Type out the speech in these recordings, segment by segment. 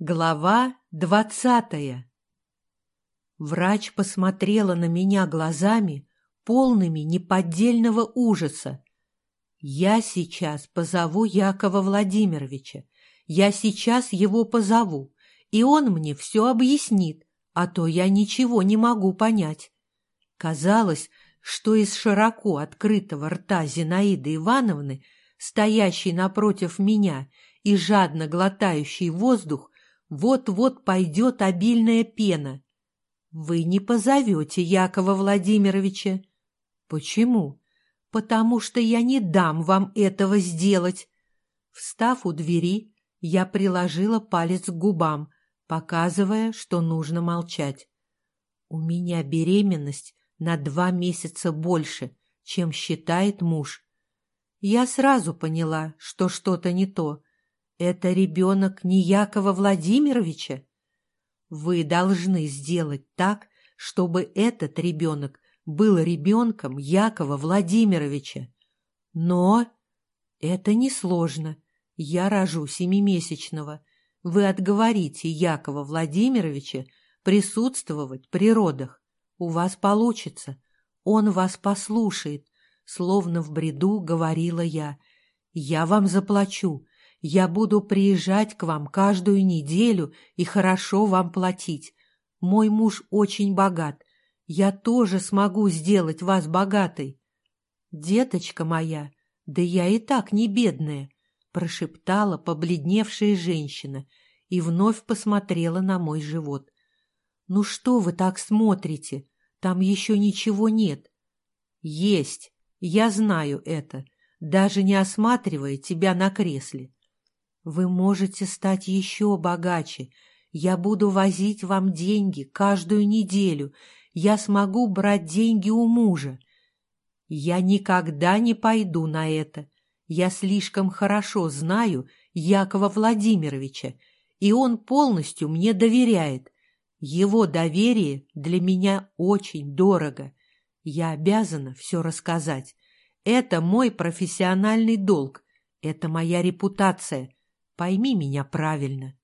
Глава двадцатая Врач посмотрела на меня глазами, полными неподдельного ужаса. «Я сейчас позову Якова Владимировича. Я сейчас его позову, и он мне все объяснит, а то я ничего не могу понять». Казалось, что из широко открытого рта Зинаиды Ивановны, стоящей напротив меня и жадно глотающей воздух, вот-вот пойдет обильная пена. Вы не позовете Якова Владимировича. Почему? Потому что я не дам вам этого сделать. Встав у двери, я приложила палец к губам, показывая, что нужно молчать. У меня беременность на два месяца больше, чем считает муж. Я сразу поняла, что что-то не то, это ребенок не Якова Владимировича? Вы должны сделать так, чтобы этот ребенок был ребенком Якова Владимировича. Но это несложно. Я рожу семимесячного. Вы отговорите Якова Владимировича присутствовать при родах. У вас получится. Он вас послушает. Словно в бреду говорила я. Я вам заплачу. Я буду приезжать к вам каждую неделю и хорошо вам платить. Мой муж очень богат. Я тоже смогу сделать вас богатой. Деточка моя, да я и так не бедная, прошептала побледневшая женщина и вновь посмотрела на мой живот. Ну что вы так смотрите? Там еще ничего нет. Есть, я знаю это, даже не осматривая тебя на кресле. Вы можете стать еще богаче. Я буду возить вам деньги каждую неделю. Я смогу брать деньги у мужа. Я никогда не пойду на это. Я слишком хорошо знаю Якова Владимировича, и он полностью мне доверяет. Его доверие для меня очень дорого. Я обязана все рассказать. Это мой профессиональный долг. Это моя репутация. Пойми меня правильно.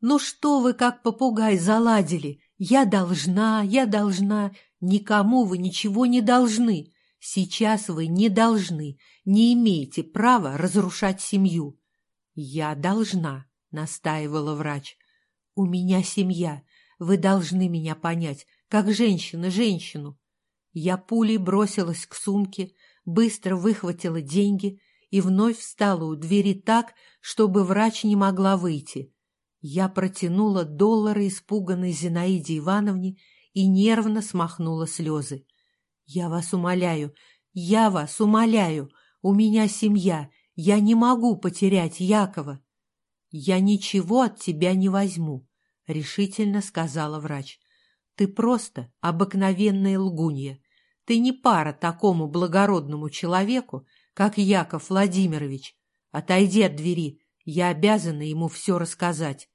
Ну что вы как попугай заладили? Я должна, я должна. Никому вы ничего не должны. Сейчас вы не должны, не имеете права разрушать семью. Я должна, настаивала врач. У меня семья. Вы должны меня понять, как женщина женщину. Я пулей бросилась к сумке, быстро выхватила деньги и вновь встала у двери так, чтобы врач не могла выйти. Я протянула доллары испуганной Зинаиде Ивановне и нервно смахнула слезы. «Я вас умоляю, я вас умоляю, у меня семья, я не могу потерять Якова». «Я ничего от тебя не возьму», — решительно сказала врач. «Ты просто обыкновенная лгунья. Ты не пара такому благородному человеку, как Яков Владимирович. Отойди от двери, я обязана ему все рассказать.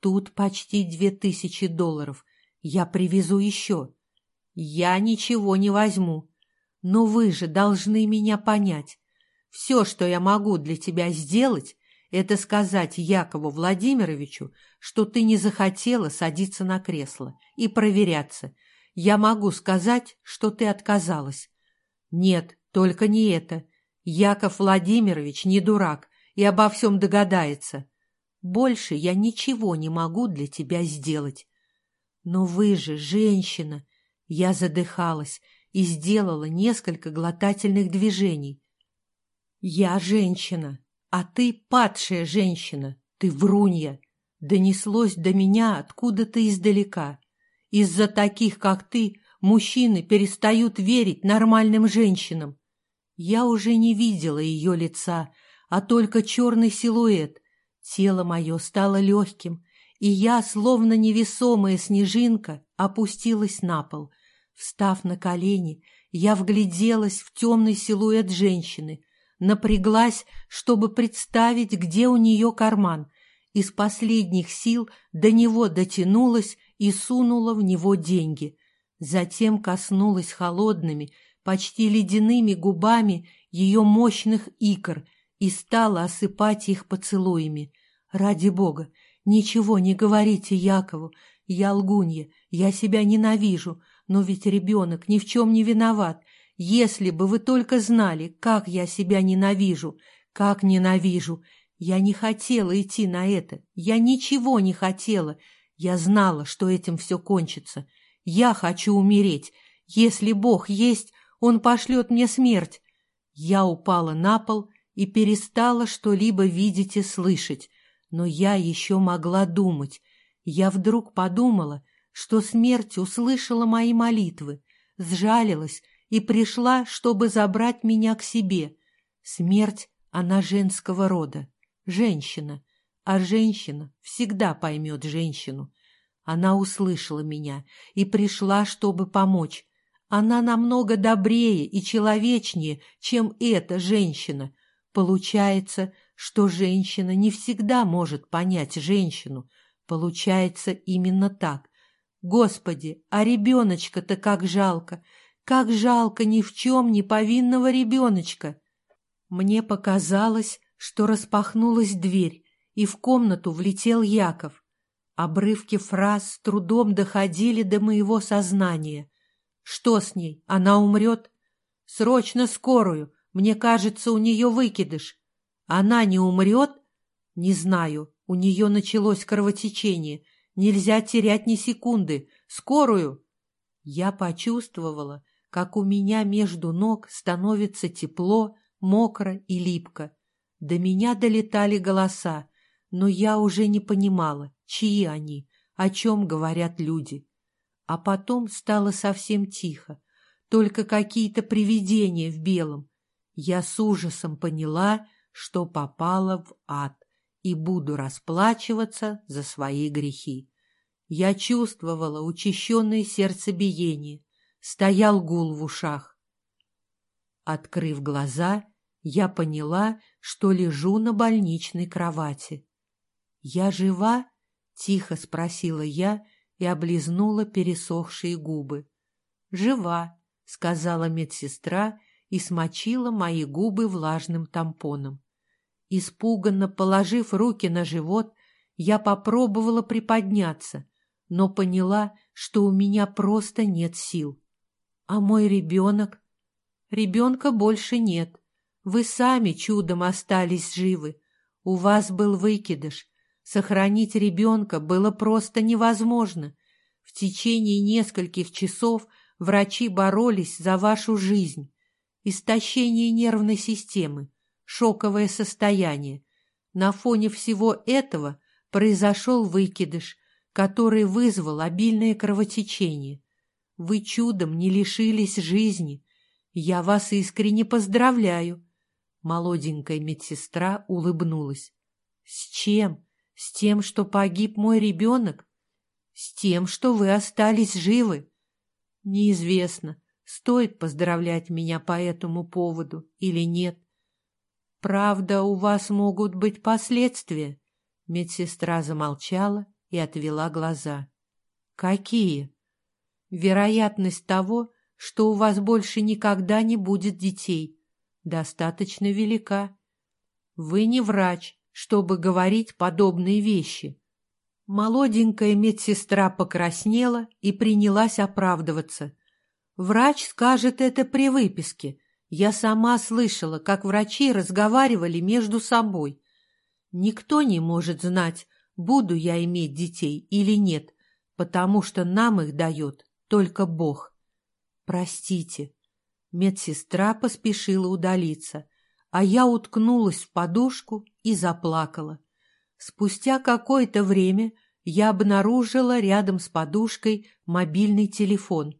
Тут почти две тысячи долларов. Я привезу еще. Я ничего не возьму. Но вы же должны меня понять. Все, что я могу для тебя сделать, это сказать Якову Владимировичу, что ты не захотела садиться на кресло и проверяться. Я могу сказать, что ты отказалась. Нет, только не это. Яков Владимирович не дурак и обо всем догадается. Больше я ничего не могу для тебя сделать. Но вы же женщина. Я задыхалась и сделала несколько глотательных движений. Я женщина, а ты падшая женщина, ты врунья. Донеслось до меня откуда-то издалека. Из-за таких, как ты, мужчины перестают верить нормальным женщинам. Я уже не видела ее лица, а только черный силуэт. Тело мое стало легким, и я, словно невесомая снежинка, опустилась на пол. Встав на колени, я вгляделась в темный силуэт женщины, напряглась, чтобы представить, где у нее карман. Из последних сил до него дотянулась и сунула в него деньги. Затем коснулась холодными, почти ледяными губами ее мощных икр и стала осыпать их поцелуями. «Ради Бога, Ничего не говорите Якову. Я лгунья, я себя ненавижу, но ведь ребенок ни в чем не виноват. Если бы вы только знали, как я себя ненавижу, как ненавижу. Я не хотела идти на это, я ничего не хотела. Я знала, что этим все кончится. Я хочу умереть. Если Бог есть, Он пошлет мне смерть. Я упала на пол и перестала что-либо видеть и слышать, но я еще могла думать. Я вдруг подумала, что смерть услышала мои молитвы, сжалилась и пришла, чтобы забрать меня к себе. Смерть, она женского рода, женщина, а женщина всегда поймет женщину. Она услышала меня и пришла, чтобы помочь. Она намного добрее и человечнее, чем эта женщина. Получается, что женщина не всегда может понять женщину. Получается именно так. Господи, а ребеночка-то как жалко! Как жалко ни в чем не повинного ребеночка! Мне показалось, что распахнулась дверь, и в комнату влетел Яков. Обрывки фраз с трудом доходили до моего сознания. Что с ней? Она умрет? Срочно скорую. Мне кажется, у нее выкидыш. Она не умрет? Не знаю. У нее началось кровотечение. Нельзя терять ни секунды. Скорую! Я почувствовала, как у меня между ног становится тепло, мокро и липко. До меня долетали голоса, но я уже не понимала, чьи они, о чем говорят люди. А потом стало совсем тихо, только какие-то привидения в белом. Я с ужасом поняла, что попала в ад и буду расплачиваться за свои грехи. Я чувствовала учащенное сердцебиение, стоял гул в ушах. Открыв глаза, я поняла, что лежу на больничной кровати. «Я жива?» — тихо спросила я и облизнула пересохшие губы. «Жива», — сказала медсестра и смочила мои губы влажным тампоном. Испуганно положив руки на живот, я попробовала приподняться, но поняла, что у меня просто нет сил. А мой ребенок? Ребенка больше нет. Вы сами чудом остались живы. У вас был выкидыш. Сохранить ребенка было просто невозможно. В течение нескольких часов врачи боролись за вашу жизнь. Истощение нервной системы, шоковое состояние. На фоне всего этого произошел выкидыш, который вызвал обильное кровотечение. Вы чудом не лишились жизни. Я вас искренне поздравляю. Молоденькая медсестра улыбнулась. С чем? С тем, что погиб мой ребенок? С тем, что вы остались живы? Неизвестно, стоит поздравлять меня по этому поводу или нет. Правда, у вас могут быть последствия. Медсестра замолчала и отвела глаза. Какие? Вероятность того, что у вас больше никогда не будет детей, достаточно велика. Вы не врач, чтобы говорить подобные вещи. Молоденькая медсестра покраснела и принялась оправдываться. Врач скажет это при выписке. Я сама слышала, как врачи разговаривали между собой. Никто не может знать, буду я иметь детей или нет, потому что нам их дает только Бог. Простите. Медсестра поспешила удалиться, а я уткнулась в подушку и заплакала. Спустя какое-то время я обнаружила рядом с подушкой мобильный телефон.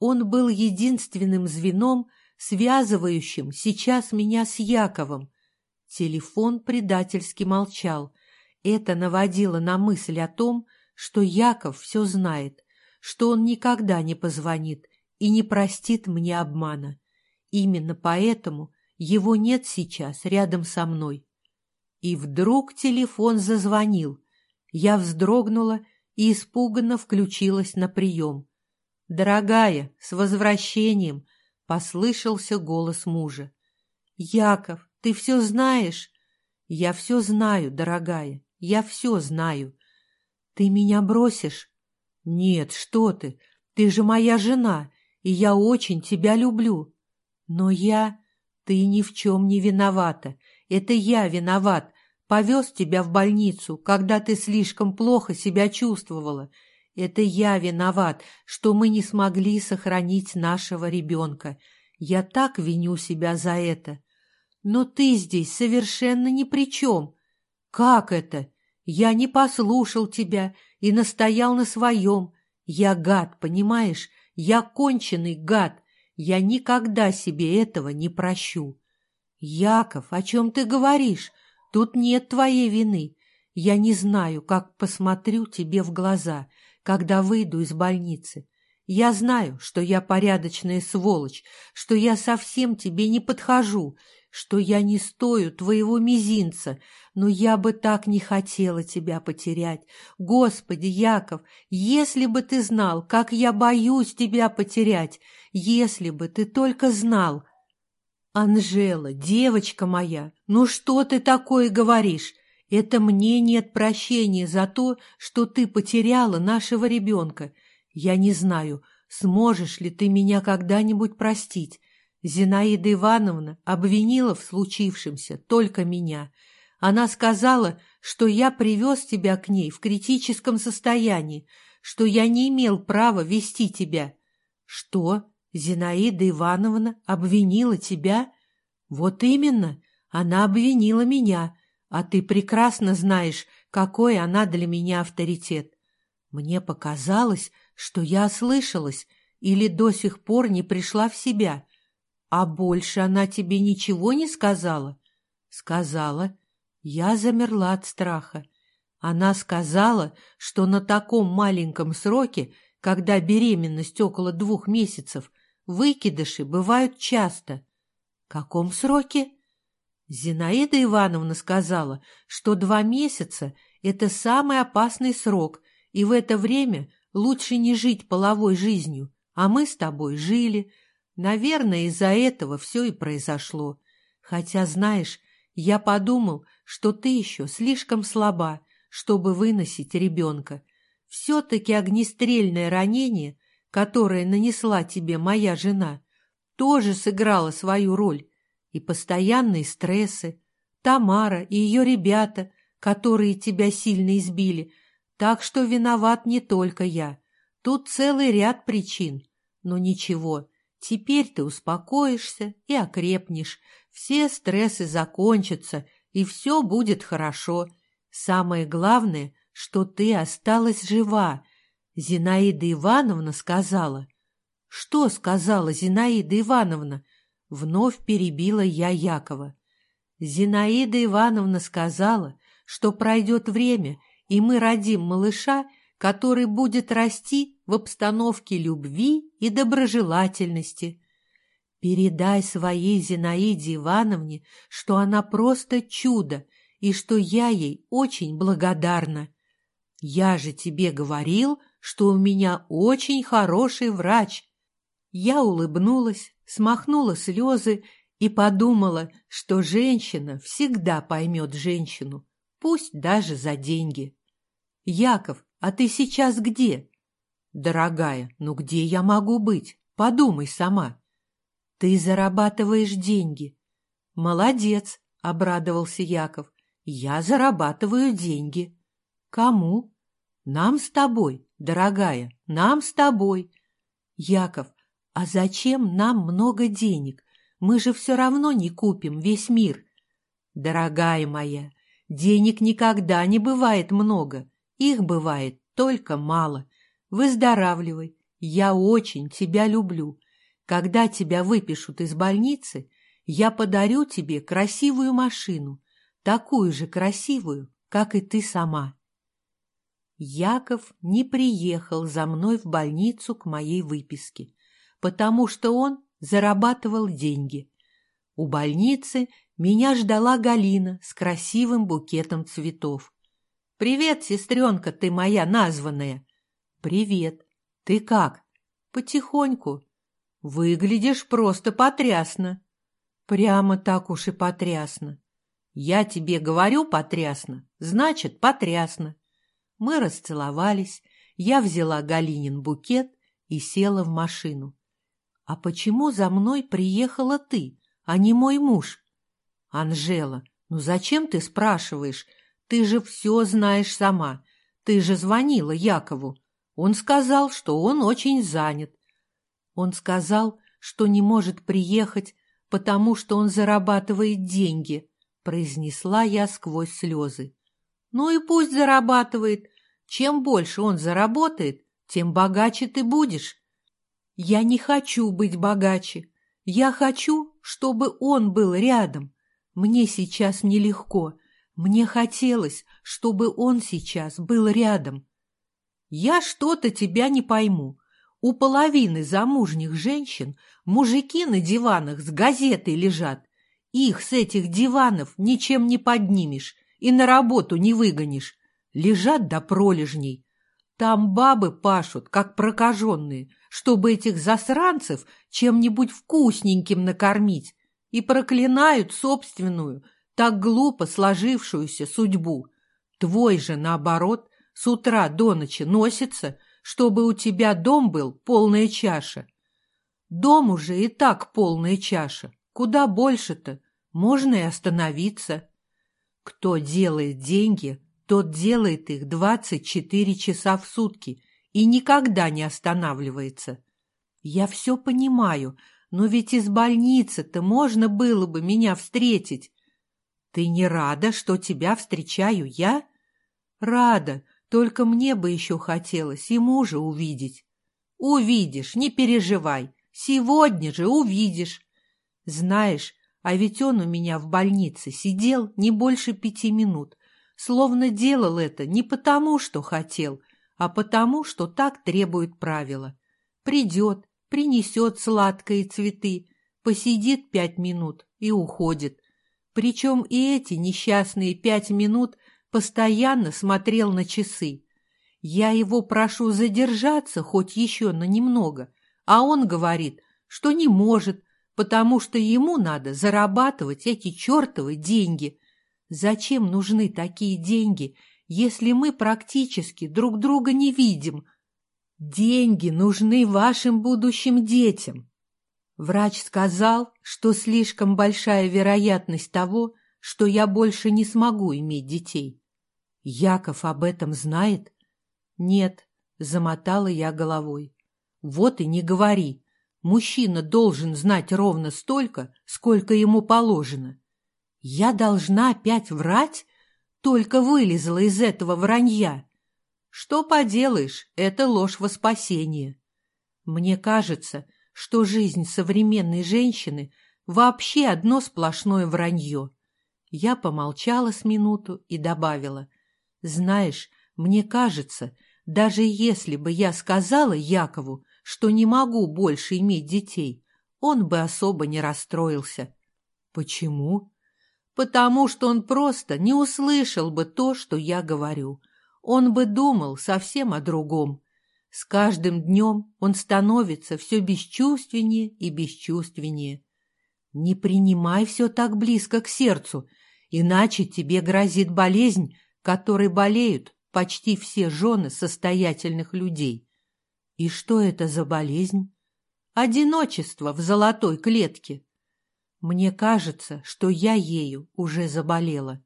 Он был единственным звеном, связывающим сейчас меня с Яковом. Телефон предательски молчал. Это наводило на мысль о том, что Яков все знает, что он никогда не позвонит и не простит мне обмана. Именно поэтому его нет сейчас рядом со мной. И вдруг телефон зазвонил. Я вздрогнула и испуганно включилась на прием. «Дорогая, с возвращением!» — послышался голос мужа. «Яков, ты все знаешь?» «Я все знаю, дорогая. Я все знаю. Ты меня бросишь? Нет, что ты? Ты же моя жена, и я очень тебя люблю. Но я... Ты ни в чем не виновата. Это я виноват. Повез тебя в больницу, когда ты слишком плохо себя чувствовала. Это я виноват, что мы не смогли сохранить нашего ребенка. Я так виню себя за это. Но ты здесь совершенно ни при чем. Как это? Я не послушал тебя и настоял на своем. Я гад, понимаешь? Я конченый гад. Я никогда себе этого не прощу. Яков, о чем ты говоришь? Тут нет твоей вины. Я не знаю, как посмотрю тебе в глаза, когда выйду из больницы. Я знаю, что я порядочная сволочь, что я совсем тебе не подхожу, что я не стою твоего мизинца, но я бы так не хотела тебя потерять. Господи, Яков, если бы ты знал, как я боюсь тебя потерять, если бы ты только знал. Анжела, девочка моя, ну что ты такое говоришь? Это мне нет прощения за то, что ты потеряла нашего ребенка. Я не знаю, сможешь ли ты меня когда-нибудь простить. Зинаида Ивановна обвинила в случившемся только меня. Она сказала, что я привез тебя к ней в критическом состоянии, что я не имел права вести тебя. Что? Зинаида Ивановна обвинила тебя? Вот именно, она обвинила меня, а ты прекрасно знаешь, какой она для меня авторитет. Мне показалось, что я ослышалась или до сих пор не пришла в себя. А больше она тебе ничего не сказала? Сказала. Я замерла от страха. Она сказала, что на таком маленьком сроке, когда беременность около двух месяцев, выкидыши бывают часто. Каком сроке? Зинаида Ивановна сказала, что два месяца – это самый опасный срок, и в это время лучше не жить половой жизнью, а мы с тобой жили, Наверное, из-за этого все и произошло. Хотя, знаешь, я подумал, что ты еще слишком слаба, чтобы выносить ребенка. Все-таки огнестрельное ранение, которое нанесла тебе моя жена, тоже сыграло свою роль. И постоянные стрессы, Тамара и ее ребята, которые тебя сильно избили. Так что виноват не только я. Тут целый ряд причин. Но ничего, Теперь ты успокоишься и окрепнешь, все стрессы закончатся, и все будет хорошо. Самое главное, что ты осталась жива. Зинаида Ивановна сказала. Что сказала Зинаида Ивановна? Вновь перебила я Якова. Зинаида Ивановна сказала, что пройдет время, и мы родим малыша, который будет расти в обстановке любви и доброжелательности. Передай своей Зинаиде Ивановне, что она просто чудо и что я ей очень благодарна. Я же тебе говорил, что у меня очень хороший врач. Я улыбнулась, смахнула слезы и подумала, что женщина всегда поймет женщину, пусть даже за деньги. Яков, а ты сейчас где? «Дорогая, ну где я могу быть? Подумай сама». «Ты зарабатываешь деньги». «Молодец», — обрадовался Яков. «Я зарабатываю деньги». «Кому?» «Нам с тобой, дорогая, нам с тобой». «Яков, а зачем нам много денег? Мы же все равно не купим весь мир». «Дорогая моя, денег никогда не бывает много, их бывает только мало. Выздоравливай. Я очень тебя люблю. Когда тебя выпишут из больницы, я подарю тебе красивую машину, такую же красивую, как и ты сама. Яков не приехал за мной в больницу к моей выписке, потому что он зарабатывал деньги. У больницы меня ждала Галина с красивым букетом цветов. «Привет, сестренка ты моя названная!» «Привет. Ты как?» «Потихоньку. Выглядишь просто потрясно». «Прямо так уж и потрясно. Я тебе говорю потрясно, значит потрясно. Мы расцеловались, я взяла Галинин букет и села в машину. А почему за мной приехала ты, а не мой муж? Анжела, ну зачем ты спрашиваешь? Ты же все знаешь сама. Ты же звонила Якову. Он сказал, что он очень занят. Он сказал, что не может приехать, потому что он зарабатывает деньги, произнесла я сквозь слезы. Ну и пусть зарабатывает. Чем больше он заработает, тем богаче ты будешь. Я не хочу быть богаче. Я хочу, чтобы он был рядом. Мне сейчас нелегко. Мне хотелось, чтобы он сейчас был рядом. Я что-то тебя не пойму. У половины замужних женщин мужики на диванах с газетой лежат. Их с этих диванов ничем не поднимешь и на работу не выгонишь. Лежат до пролежней. Там бабы пашут, как прокаженные, чтобы этих засранцев чем-нибудь вкусненьким накормить, и проклинают собственную, так глупо сложившуюся судьбу. Твой же, наоборот, с утра до ночи носится, чтобы у тебя дом был полная чаша. Дом уже и так полная чаша. Куда больше-то? Можно и остановиться. Кто делает деньги, тот делает их двадцать четыре часа в сутки и никогда не останавливается. Я все понимаю, но ведь из больницы-то можно было бы меня встретить. Ты не рада, что тебя встречаю я? Рада, только мне бы еще хотелось и мужа увидеть. Увидишь, не переживай, сегодня же увидишь. Знаешь, а ведь он у меня в больнице сидел не больше пяти минут, словно делал это не потому, что хотел, а потому, что так требует правила. Придет, принесет сладкие цветы, посидит пять минут и уходит. Причем и эти несчастные пять минут постоянно смотрел на часы. Я его прошу задержаться хоть еще на немного, а он говорит, что не может, потому что ему надо зарабатывать эти чертовы деньги. Зачем нужны такие деньги, если мы практически друг друга не видим? Деньги нужны вашим будущим детям. Врач сказал, что слишком большая вероятность того, что я больше не смогу иметь детей. Яков об этом знает? Нет, замотала я головой. Вот и не говори. Мужчина должен знать ровно столько, сколько ему положено. Я должна опять врать? Только вылезла из этого вранья. Что поделаешь, это ложь во спасение. Мне кажется, что жизнь современной женщины вообще одно сплошное вранье. Я помолчала с минуту и добавила. Знаешь, мне кажется, даже если бы я сказала Якову, что не могу больше иметь детей, он бы особо не расстроился. Почему? Потому что он просто не услышал бы то, что я говорю. Он бы думал совсем о другом. С каждым днем он становится все бесчувственнее и бесчувственнее. Не принимай все так близко к сердцу, иначе тебе грозит болезнь, которой болеют почти все жены состоятельных людей. И что это за болезнь? Одиночество в золотой клетке. Мне кажется, что я ею уже заболела.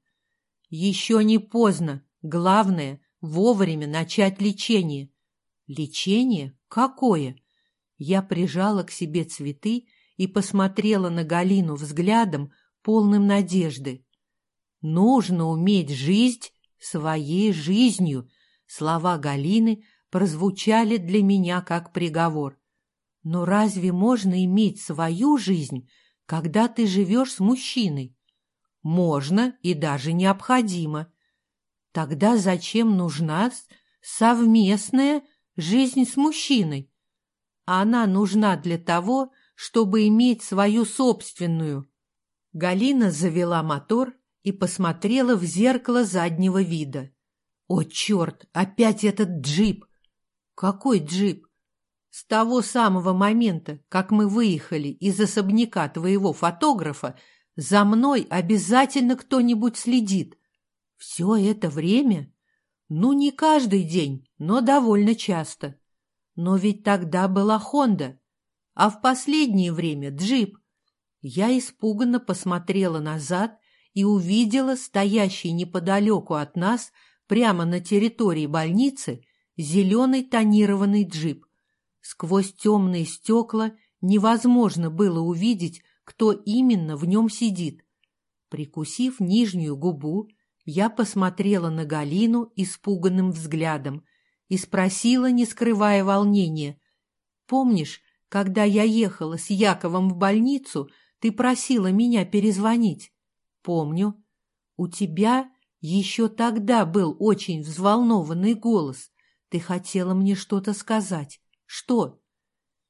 Еще не поздно. Главное — вовремя начать лечение. Лечение? Какое? Я прижала к себе цветы и посмотрела на Галину взглядом, полным надежды. Нужно уметь жизнь своей жизнью. Слова Галины прозвучали для меня как приговор. Но разве можно иметь свою жизнь, когда ты живешь с мужчиной? Можно и даже необходимо. Тогда зачем нужна совместная жизнь с мужчиной? Она нужна для того, чтобы иметь свою собственную. Галина завела мотор и посмотрела в зеркало заднего вида. О, черт, опять этот джип! «Какой джип?» «С того самого момента, как мы выехали из особняка твоего фотографа, За мной обязательно кто-нибудь следит. Все это время? Ну, не каждый день, но довольно часто. Но ведь тогда была Хонда, а в последнее время джип. Я испуганно посмотрела назад и увидела стоящий неподалеку от нас, прямо на территории больницы, зеленый тонированный джип. Сквозь темные стекла невозможно было увидеть, кто именно в нем сидит. Прикусив нижнюю губу, я посмотрела на Галину испуганным взглядом и спросила, не скрывая волнения, «Помнишь, когда я ехала с Яковом в больницу, ты просила меня перезвонить?» «Помню. У тебя еще тогда был очень взволнованный голос. Ты хотела мне что-то сказать. Что?»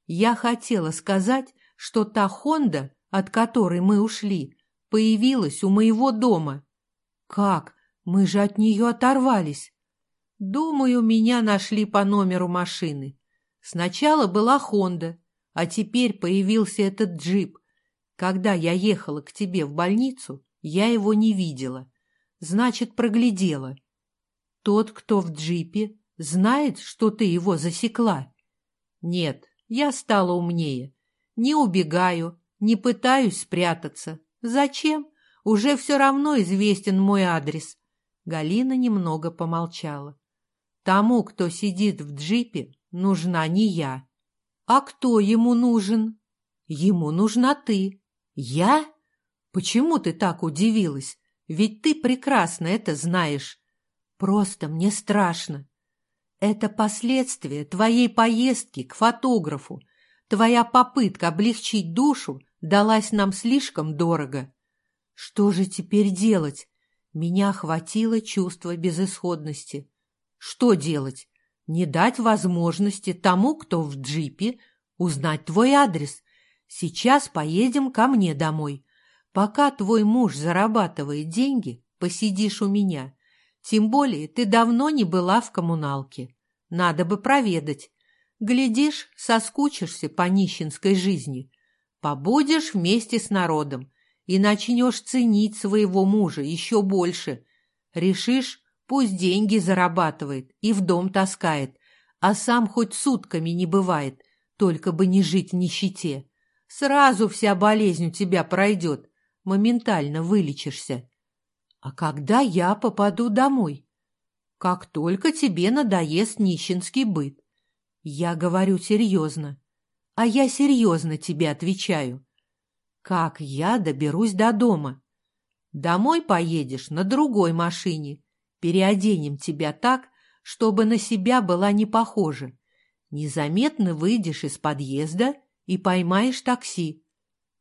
«Я хотела сказать, что та Хонда, от которой мы ушли, появилась у моего дома. Как? Мы же от нее оторвались. Думаю, меня нашли по номеру машины. Сначала была Хонда, а теперь появился этот джип. Когда я ехала к тебе в больницу, я его не видела. Значит, проглядела. Тот, кто в джипе, знает, что ты его засекла? Нет, я стала умнее. Не убегаю, не пытаюсь спрятаться. Зачем? Уже все равно известен мой адрес. Галина немного помолчала. Тому, кто сидит в джипе, нужна не я. А кто ему нужен? Ему нужна ты. Я? Почему ты так удивилась? Ведь ты прекрасно это знаешь. Просто мне страшно. Это последствия твоей поездки к фотографу. Твоя попытка облегчить душу далась нам слишком дорого. Что же теперь делать? Меня охватило чувство безысходности. Что делать? Не дать возможности тому, кто в джипе, узнать твой адрес. Сейчас поедем ко мне домой. Пока твой муж зарабатывает деньги, посидишь у меня. Тем более ты давно не была в коммуналке. Надо бы проведать. Глядишь, соскучишься по нищенской жизни. Побудешь вместе с народом и начнешь ценить своего мужа еще больше. Решишь, пусть деньги зарабатывает и в дом таскает, а сам хоть сутками не бывает, только бы не жить в нищете. Сразу вся болезнь у тебя пройдет, моментально вылечишься. А когда я попаду домой? Как только тебе надоест нищенский быт. Я говорю серьезно. А я серьезно тебе отвечаю. Как я доберусь до дома? Домой поедешь на другой машине. Переоденем тебя так, чтобы на себя была не похожа. Незаметно выйдешь из подъезда и поймаешь такси.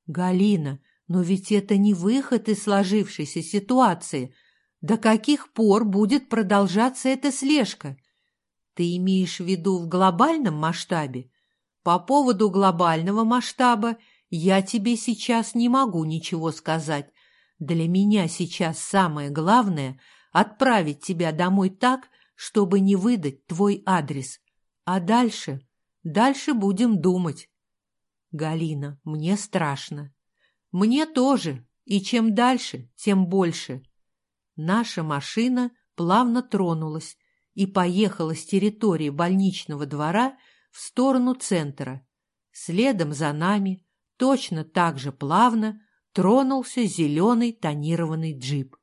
Галина, но ведь это не выход из сложившейся ситуации. До каких пор будет продолжаться эта слежка? Ты имеешь в виду в глобальном масштабе? По поводу глобального масштаба я тебе сейчас не могу ничего сказать. Для меня сейчас самое главное — отправить тебя домой так, чтобы не выдать твой адрес. А дальше? Дальше будем думать. Галина, мне страшно. Мне тоже, и чем дальше, тем больше. Наша машина плавно тронулась и поехала с территории больничного двора в сторону центра. Следом за нами, точно так же плавно, тронулся зеленый тонированный джип.